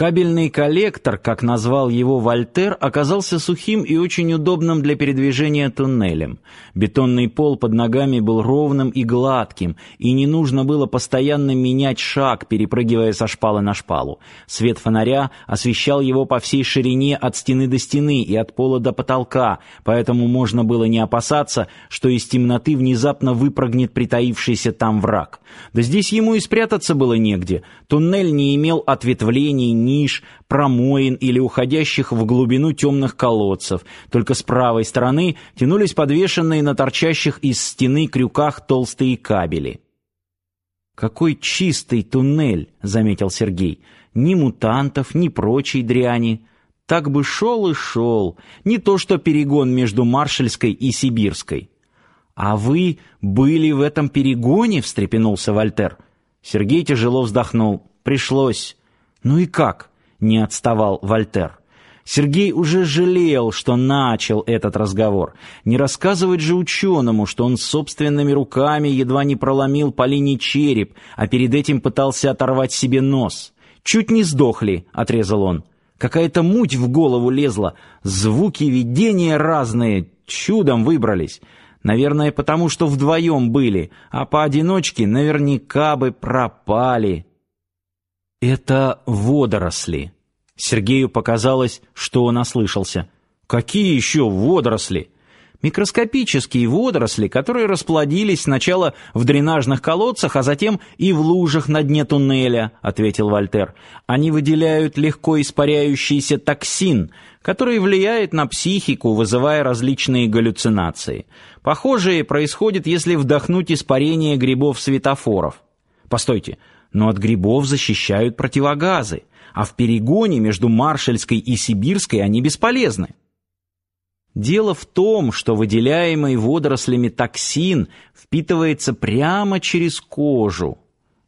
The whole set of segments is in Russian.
Кабельный коллектор, как назвал его Вольтер, оказался сухим и очень удобным для передвижения туннелем. Бетонный пол под ногами был ровным и гладким, и не нужно было постоянно менять шаг, перепрыгивая со шпалы на шпалу. Свет фонаря освещал его по всей ширине от стены до стены и от пола до потолка, поэтому можно было не опасаться, что из темноты внезапно выпрыгнет притаившийся там враг. Да здесь ему и спрятаться было негде. Туннель не имел ответвлений, ниш, промоин или уходящих в глубину темных колодцев. Только с правой стороны тянулись подвешенные на торчащих из стены крюках толстые кабели. «Какой чистый туннель!» — заметил Сергей. «Ни мутантов, ни прочей дряни. Так бы шел и шел. Не то что перегон между Маршальской и Сибирской». «А вы были в этом перегоне?» — встрепенулся Вольтер. Сергей тяжело вздохнул. «Пришлось. «Ну и как?» — не отставал Вольтер. Сергей уже жалел, что начал этот разговор. Не рассказывать же ученому, что он собственными руками едва не проломил Полине череп, а перед этим пытался оторвать себе нос. «Чуть не сдохли», — отрезал он. Какая-то муть в голову лезла, звуки, видения разные, чудом выбрались. Наверное, потому что вдвоем были, а поодиночке наверняка бы пропали. «Это водоросли». Сергею показалось, что он ослышался. «Какие еще водоросли?» Микроскопические водоросли, которые расплодились сначала в дренажных колодцах, а затем и в лужах на дне туннеля, ответил Вальтер. Они выделяют легко испаряющийся токсин, который влияет на психику, вызывая различные галлюцинации. Похожее происходит, если вдохнуть испарение грибов-светофоров. Постойте, но от грибов защищают противогазы, а в перегоне между Маршальской и Сибирской они бесполезны. Дело в том, что выделяемый водорослями токсин впитывается прямо через кожу.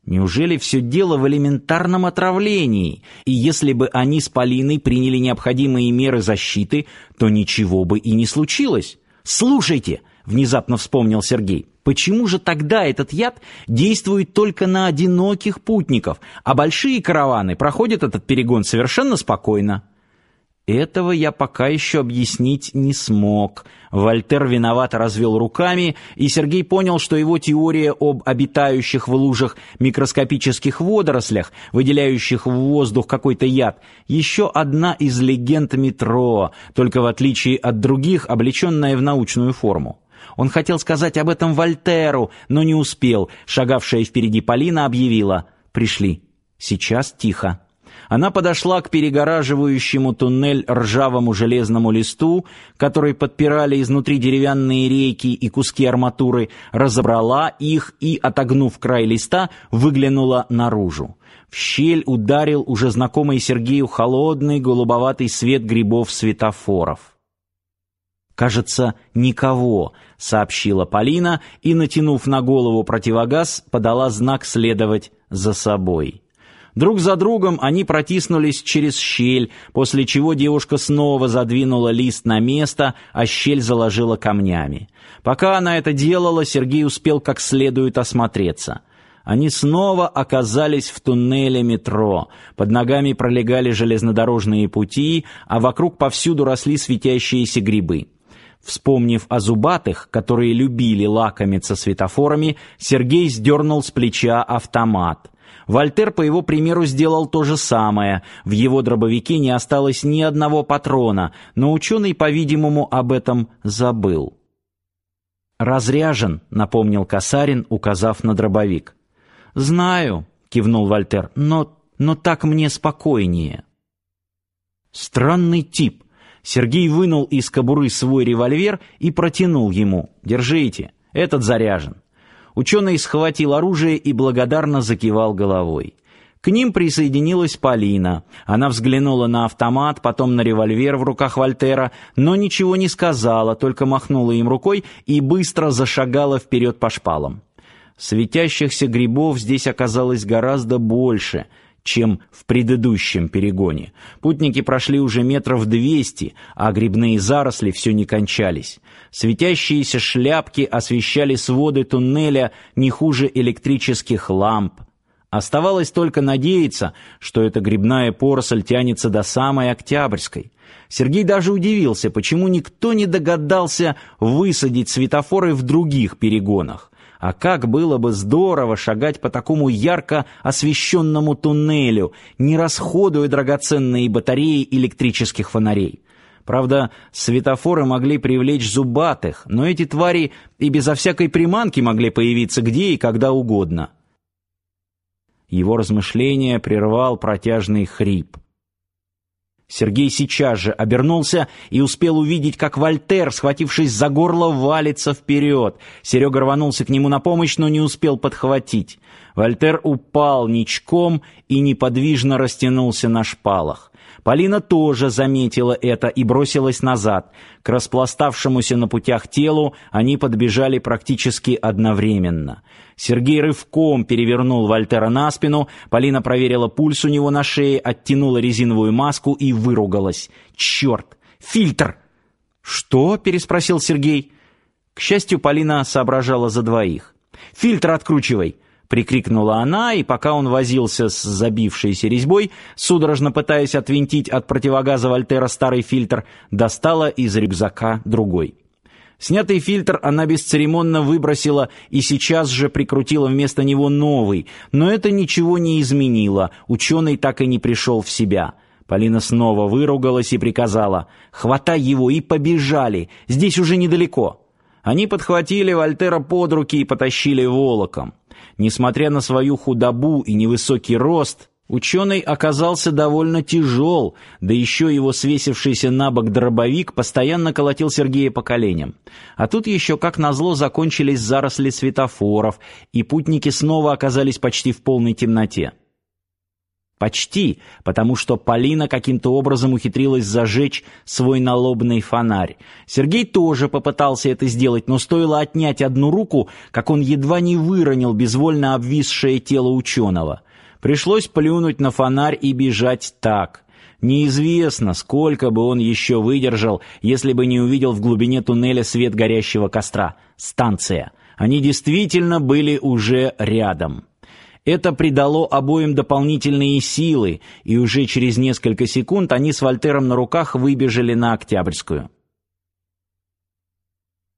Неужели все дело в элементарном отравлении? И если бы они с Полиной приняли необходимые меры защиты, то ничего бы и не случилось. Слушайте, внезапно вспомнил Сергей. Почему же тогда этот яд действует только на одиноких путников, а большие караваны проходят этот перегон совершенно спокойно? Этого я пока еще объяснить не смог. Вольтер виновато развел руками, и Сергей понял, что его теория об обитающих в лужах микроскопических водорослях, выделяющих в воздух какой-то яд, еще одна из легенд метро, только в отличие от других, облеченная в научную форму. Он хотел сказать об этом Вольтеру, но не успел. Шагавшая впереди Полина объявила «Пришли. Сейчас тихо». Она подошла к перегораживающему туннель ржавому железному листу, который подпирали изнутри деревянные рейки и куски арматуры, разобрала их и, отогнув край листа, выглянула наружу. В щель ударил уже знакомый Сергею холодный голубоватый свет грибов светофоров. «Кажется, никого», — сообщила Полина и, натянув на голову противогаз, подала знак следовать за собой. Друг за другом они протиснулись через щель, после чего девушка снова задвинула лист на место, а щель заложила камнями. Пока она это делала, Сергей успел как следует осмотреться. Они снова оказались в туннеле метро. Под ногами пролегали железнодорожные пути, а вокруг повсюду росли светящиеся грибы. Вспомнив о зубатых, которые любили лакомиться светофорами, Сергей сдернул с плеча автомат. Вальтер, по его примеру, сделал то же самое. В его дробовике не осталось ни одного патрона, но ученый, по-видимому, об этом забыл. «Разряжен», — напомнил Касарин, указав на дробовик. «Знаю», — кивнул Вальтер, — «но... но так мне спокойнее». «Странный тип», Сергей вынул из кобуры свой револьвер и протянул ему. «Держите, этот заряжен». Ученый схватил оружие и благодарно закивал головой. К ним присоединилась Полина. Она взглянула на автомат, потом на револьвер в руках Вальтера, но ничего не сказала, только махнула им рукой и быстро зашагала вперед по шпалам. Светящихся грибов здесь оказалось гораздо больше — чем в предыдущем перегоне. Путники прошли уже метров двести, а грибные заросли все не кончались. Светящиеся шляпки освещали своды туннеля не хуже электрических ламп. Оставалось только надеяться, что эта грибная поросль тянется до самой Октябрьской. Сергей даже удивился, почему никто не догадался высадить светофоры в других перегонах. А как было бы здорово шагать по такому ярко освещенному туннелю, не расходуя драгоценные батареи электрических фонарей. Правда, светофоры могли привлечь зубатых, но эти твари и безо всякой приманки могли появиться где и когда угодно. Его размышления прервал протяжный хрип. Сергей сейчас же обернулся и успел увидеть, как Вальтер, схватившись за горло, валится вперед. Серега рванулся к нему на помощь, но не успел подхватить. Вальтер упал ничком и неподвижно растянулся на шпалах. Полина тоже заметила это и бросилась назад. К распластавшемуся на путях телу они подбежали практически одновременно. Сергей рывком перевернул Вальтера на спину, Полина проверила пульс у него на шее, оттянула резиновую маску и выругалась. «Черт! Фильтр!» «Что?» — переспросил Сергей. К счастью, Полина соображала за двоих. «Фильтр откручивай!» прикрикнула она, и пока он возился с забившейся резьбой, судорожно пытаясь отвинтить от противогаза Вольтера старый фильтр, достала из рюкзака другой. Снятый фильтр она бесцеремонно выбросила и сейчас же прикрутила вместо него новый, но это ничего не изменило, ученый так и не пришел в себя. Полина снова выругалась и приказала «Хватай его и побежали, здесь уже недалеко». Они подхватили Вольтера под руки и потащили волоком. Несмотря на свою худобу и невысокий рост, ученый оказался довольно тяжел, да еще его свесившийся на бок дробовик постоянно колотил Сергея по коленям. А тут еще, как назло, закончились заросли светофоров, и путники снова оказались почти в полной темноте. Почти, потому что Полина каким-то образом ухитрилась зажечь свой налобный фонарь. Сергей тоже попытался это сделать, но стоило отнять одну руку, как он едва не выронил безвольно обвисшее тело ученого. Пришлось плюнуть на фонарь и бежать так. Неизвестно, сколько бы он еще выдержал, если бы не увидел в глубине туннеля свет горящего костра. Станция. Они действительно были уже рядом. Это придало обоим дополнительные силы, и уже через несколько секунд они с Вальтером на руках выбежали на Октябрьскую.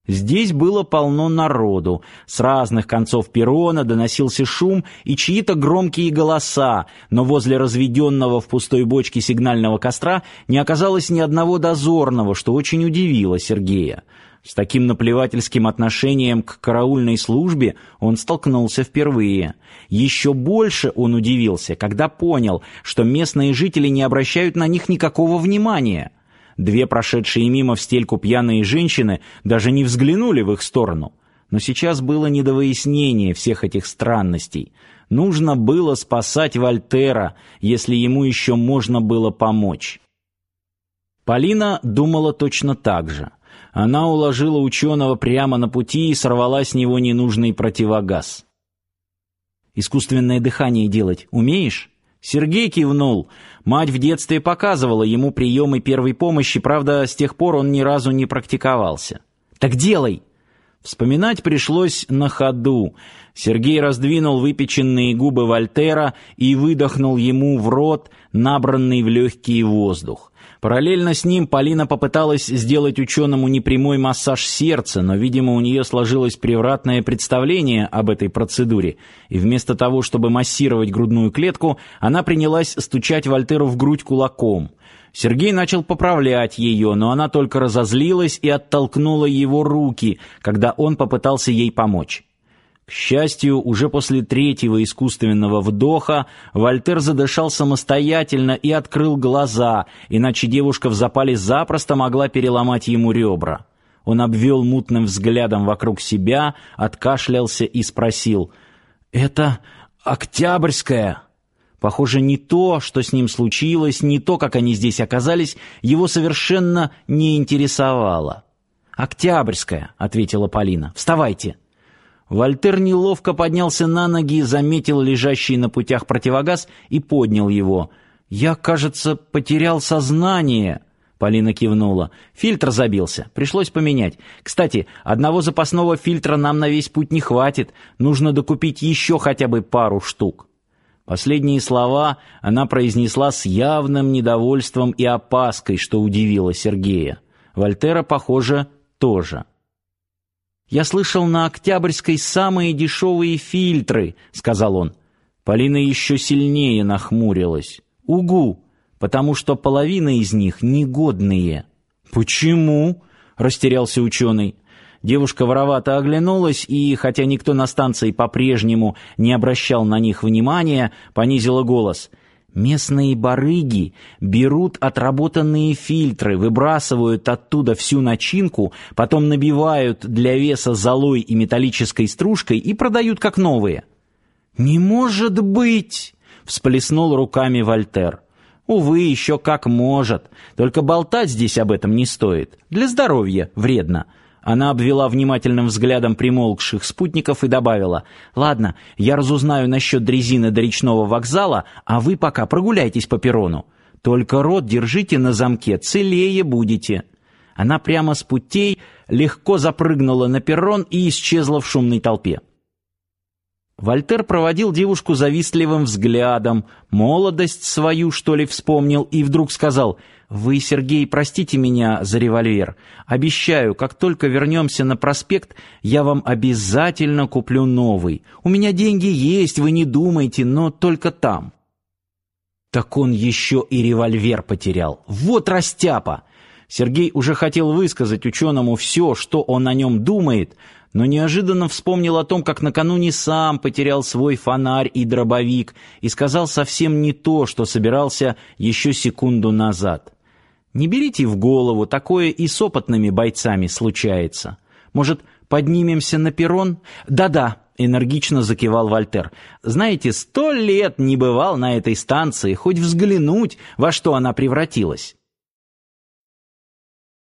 Здесь было полно народу. С разных концов перрона доносился шум и чьи-то громкие голоса, но возле разведенного в пустой бочке сигнального костра не оказалось ни одного дозорного, что очень удивило Сергея. С таким наплевательским отношением к караульной службе он столкнулся впервые. Еще больше он удивился, когда понял, что местные жители не обращают на них никакого внимания. Две прошедшие мимо в стельку пьяные женщины даже не взглянули в их сторону. Но сейчас было не до выяснения всех этих странностей. Нужно было спасать Вальтера, если ему еще можно было помочь. Полина думала точно так же. Она уложила ученого прямо на пути и сорвала с него ненужный противогаз. «Искусственное дыхание делать умеешь?» Сергей кивнул. Мать в детстве показывала ему приемы первой помощи, правда, с тех пор он ни разу не практиковался. «Так делай!» Вспоминать пришлось на ходу. Сергей раздвинул выпеченные губы Вольтера и выдохнул ему в рот набранный в легкий воздух. Параллельно с ним Полина попыталась сделать ученому непрямой массаж сердца, но, видимо, у нее сложилось превратное представление об этой процедуре, и вместо того, чтобы массировать грудную клетку, она принялась стучать Вольтеру в грудь кулаком. Сергей начал поправлять ее, но она только разозлилась и оттолкнула его руки, когда он попытался ей помочь. К счастью, уже после третьего искусственного вдоха Вальтер задышал самостоятельно и открыл глаза, иначе девушка в запале запросто могла переломать ему ребра. Он обвел мутным взглядом вокруг себя, откашлялся и спросил: "Это Октябрьская?" Похоже, не то, что с ним случилось, не то, как они здесь оказались, его совершенно не интересовало. "Октябрьская", ответила Полина. "Вставайте". Вальтер неловко поднялся на ноги, заметил лежащий на путях противогаз и поднял его. «Я, кажется, потерял сознание», — Полина кивнула. «Фильтр забился. Пришлось поменять. Кстати, одного запасного фильтра нам на весь путь не хватит. Нужно докупить еще хотя бы пару штук». Последние слова она произнесла с явным недовольством и опаской, что удивило Сергея. Вольтера, похоже, тоже. «Я слышал, на Октябрьской самые дешевые фильтры», — сказал он. Полина еще сильнее нахмурилась. «Угу, потому что половина из них негодные». «Почему?» — растерялся ученый. Девушка воровато оглянулась и, хотя никто на станции по-прежнему не обращал на них внимания, понизила голос. «Местные барыги берут отработанные фильтры, выбрасывают оттуда всю начинку, потом набивают для веса золой и металлической стружкой и продают как новые». «Не может быть!» — всплеснул руками Вольтер. «Увы, еще как может. Только болтать здесь об этом не стоит. Для здоровья вредно». Она обвела внимательным взглядом примолкших спутников и добавила, «Ладно, я разузнаю насчет дрезины до речного вокзала, а вы пока прогуляйтесь по перрону. Только рот держите на замке, целее будете». Она прямо с путей легко запрыгнула на перрон и исчезла в шумной толпе. Вольтер проводил девушку завистливым взглядом, молодость свою, что ли, вспомнил, и вдруг сказал, «Вы, Сергей, простите меня за револьвер. Обещаю, как только вернемся на проспект, я вам обязательно куплю новый. У меня деньги есть, вы не думайте, но только там». Так он еще и револьвер потерял. Вот растяпа! Сергей уже хотел высказать ученому все, что он о нем думает, но неожиданно вспомнил о том, как накануне сам потерял свой фонарь и дробовик и сказал совсем не то, что собирался еще секунду назад. Не берите в голову, такое и с опытными бойцами случается. Может, поднимемся на перрон? Да-да, энергично закивал Вальтер. Знаете, сто лет не бывал на этой станции, хоть взглянуть, во что она превратилась.